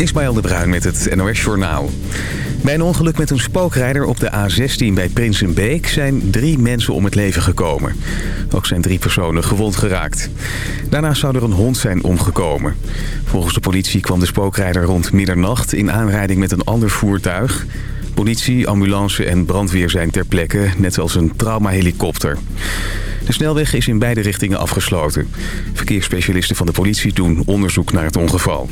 Ismaël de Bruin met het NOS Journaal. Bij een ongeluk met een spookrijder op de A16 bij Prinsenbeek zijn drie mensen om het leven gekomen. Ook zijn drie personen gewond geraakt. Daarna zou er een hond zijn omgekomen. Volgens de politie kwam de spookrijder rond middernacht in aanrijding met een ander voertuig. Politie, ambulance en brandweer zijn ter plekke, net als een traumahelikopter. De snelweg is in beide richtingen afgesloten. Verkeersspecialisten van de politie doen onderzoek naar het ongeval.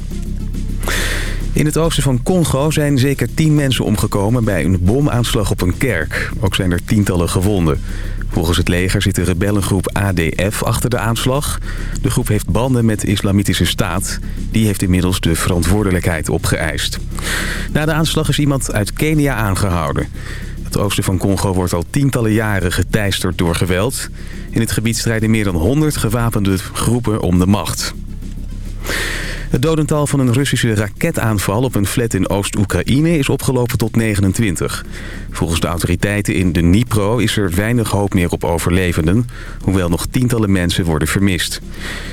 In het oosten van Congo zijn zeker tien mensen omgekomen bij een bomaanslag op een kerk. Ook zijn er tientallen gewonden. Volgens het leger zit de rebellengroep ADF achter de aanslag. De groep heeft banden met de Islamitische Staat. Die heeft inmiddels de verantwoordelijkheid opgeëist. Na de aanslag is iemand uit Kenia aangehouden. Het oosten van Congo wordt al tientallen jaren geteisterd door geweld. In het gebied strijden meer dan 100 gewapende groepen om de macht. Het dodental van een Russische raketaanval op een flat in Oost-Oekraïne is opgelopen tot 29. Volgens de autoriteiten in de Dnipro is er weinig hoop meer op overlevenden, hoewel nog tientallen mensen worden vermist.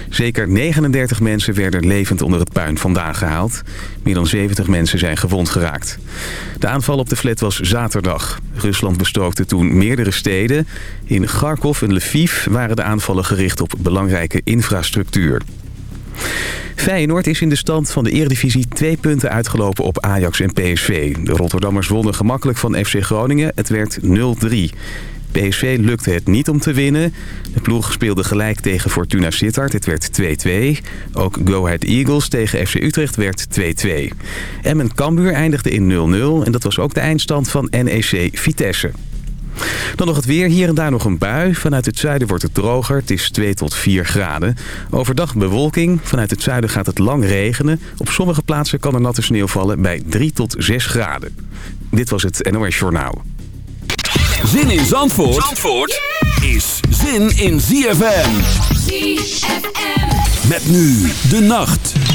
Zeker 39 mensen werden levend onder het puin vandaan gehaald. Meer dan 70 mensen zijn gewond geraakt. De aanval op de flat was zaterdag. Rusland bestookte toen meerdere steden. In Kharkov en Lviv waren de aanvallen gericht op belangrijke infrastructuur. Feyenoord is in de stand van de Eredivisie twee punten uitgelopen op Ajax en PSV. De Rotterdammers wonnen gemakkelijk van FC Groningen. Het werd 0-3. PSV lukte het niet om te winnen. De ploeg speelde gelijk tegen Fortuna Sittard. Het werd 2-2. Ook Go Ahead Eagles tegen FC Utrecht werd 2-2. Emmen Cambuur eindigde in 0-0. En dat was ook de eindstand van NEC Vitesse. Dan nog het weer. Hier en daar nog een bui. Vanuit het zuiden wordt het droger. Het is 2 tot 4 graden. Overdag bewolking. Vanuit het zuiden gaat het lang regenen. Op sommige plaatsen kan er natte sneeuw vallen bij 3 tot 6 graden. Dit was het NOS Journaal. Zin in Zandvoort, Zandvoort is zin in ZFM. ZFM. Met nu de nacht.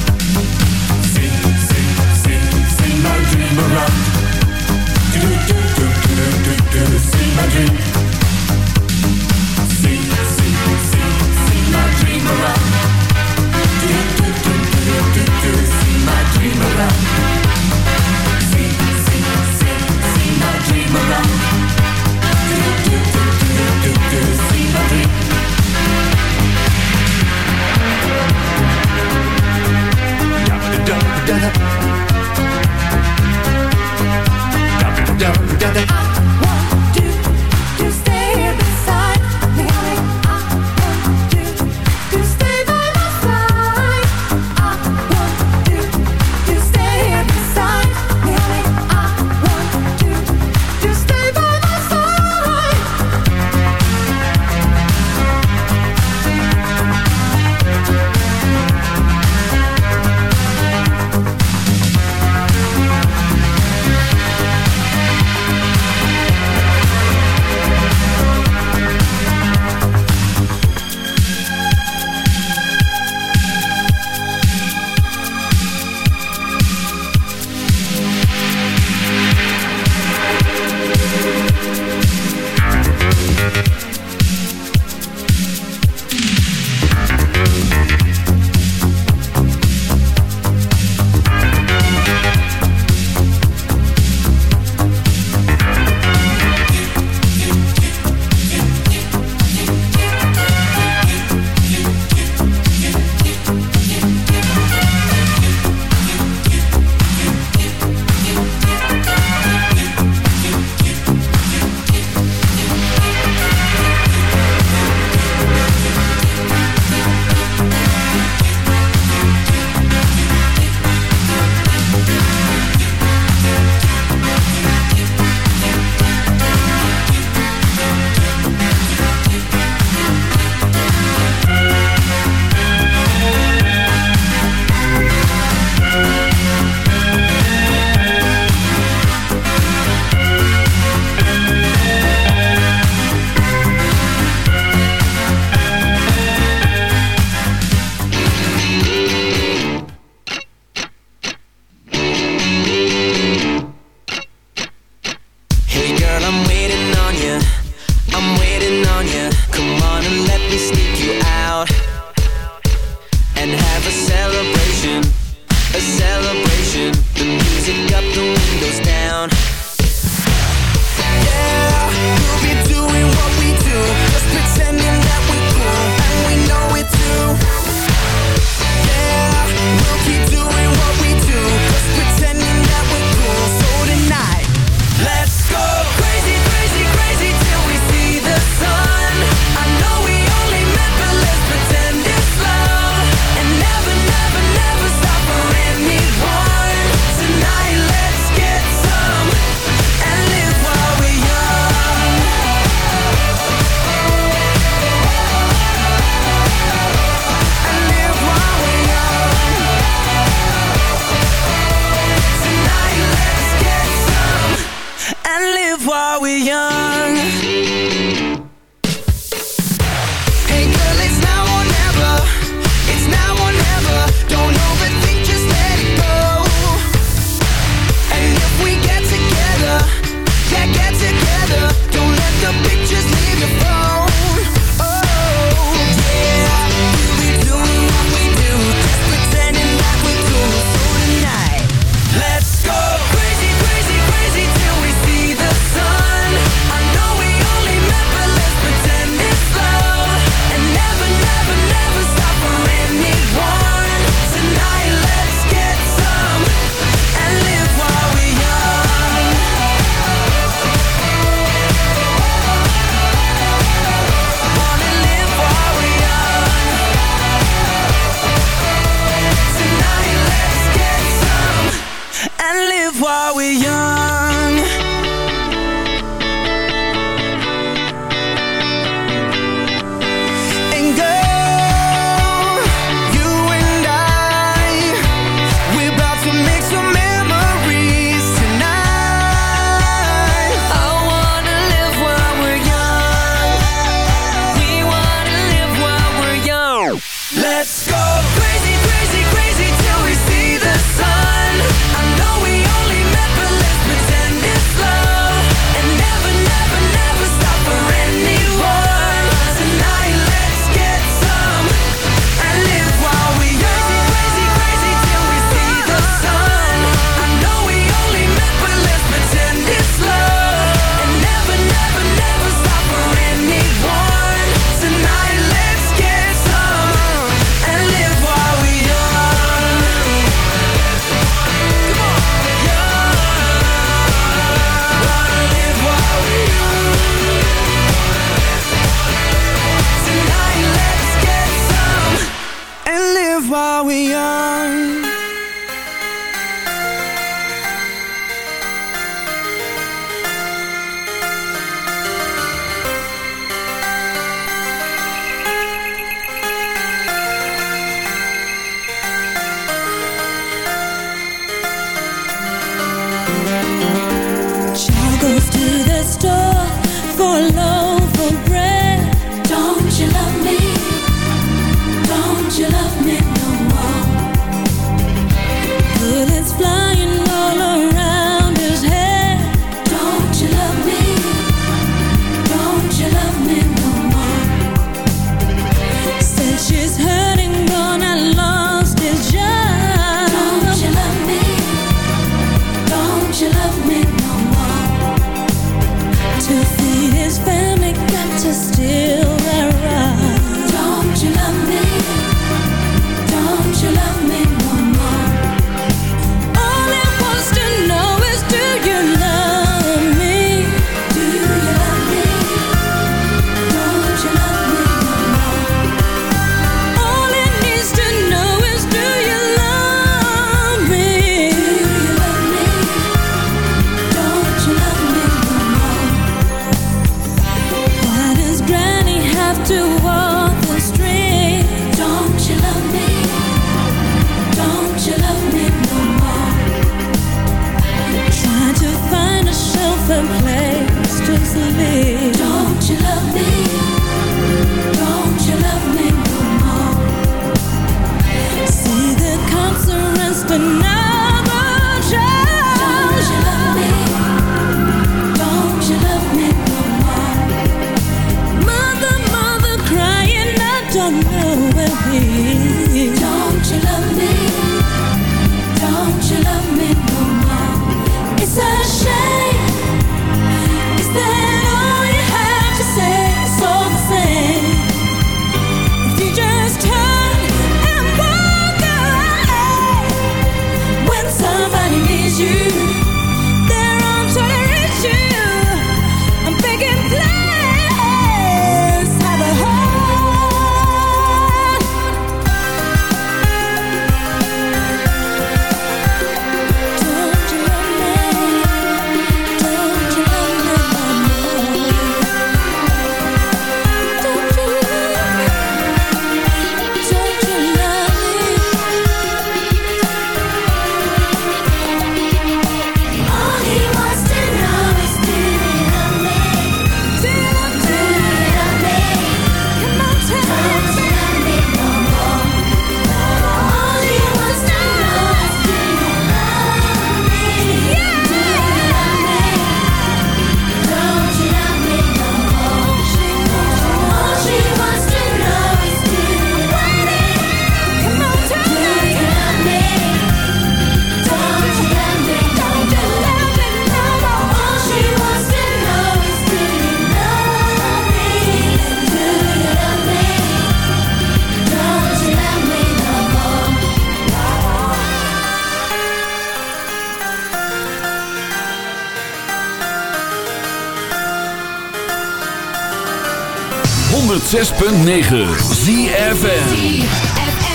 106.9 ZFN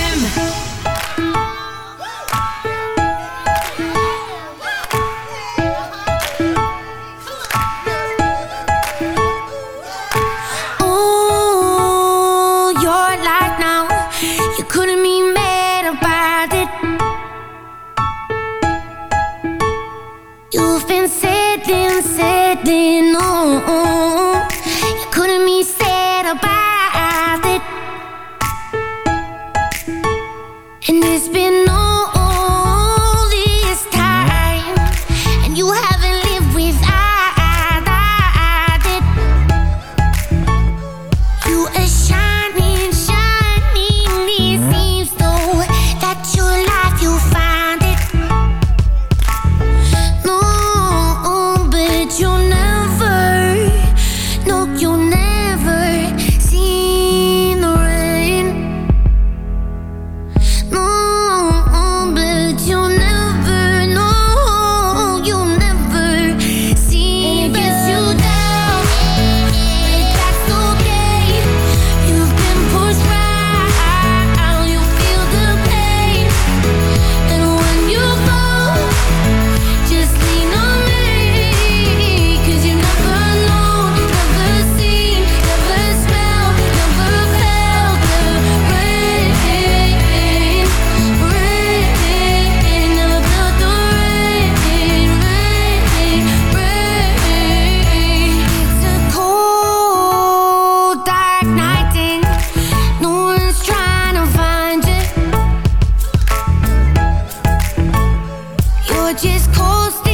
just calls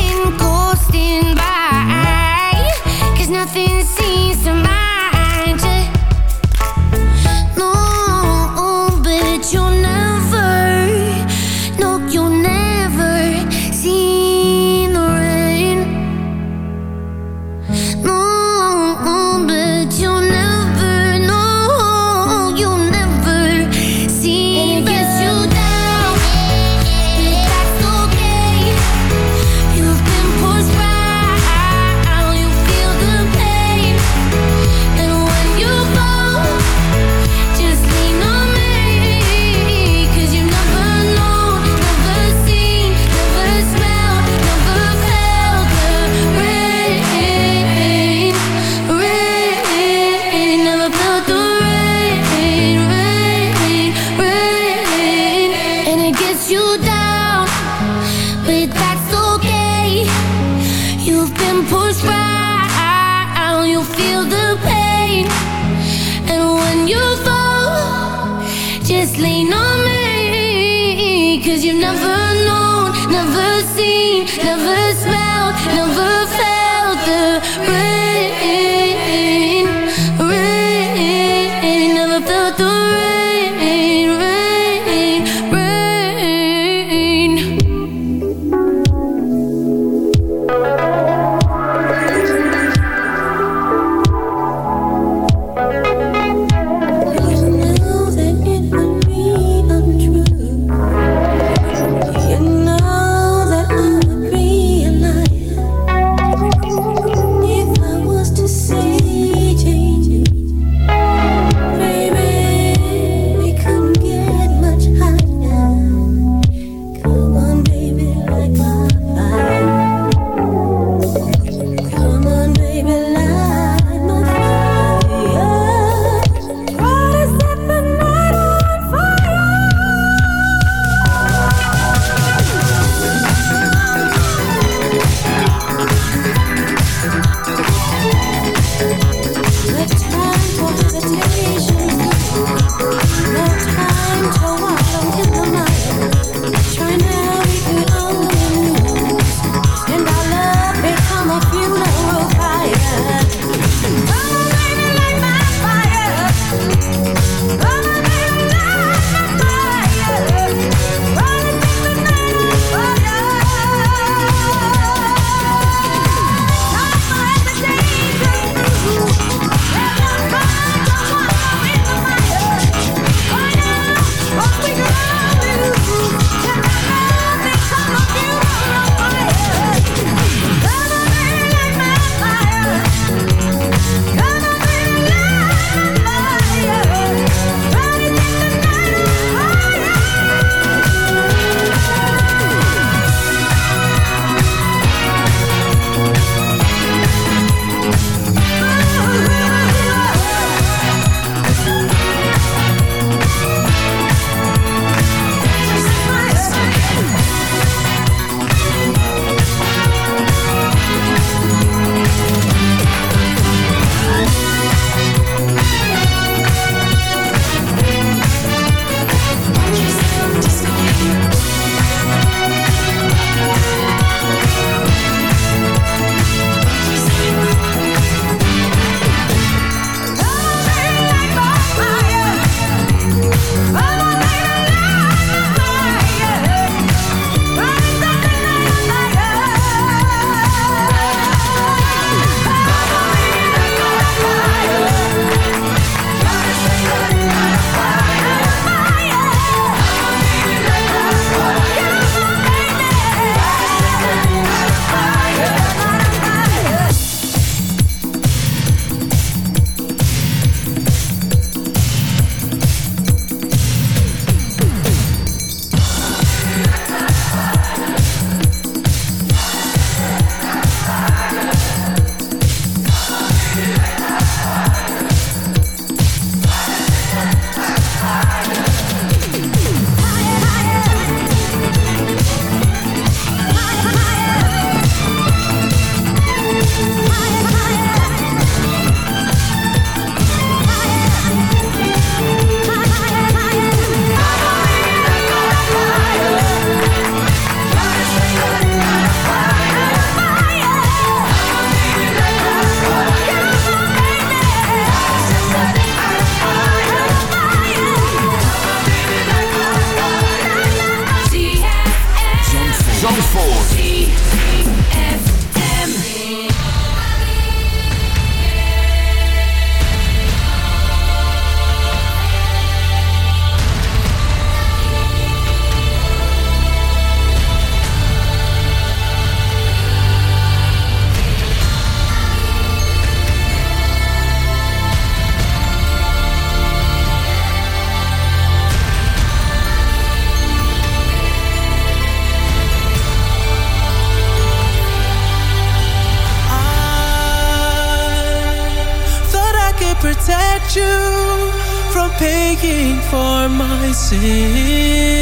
you from paying for my sins.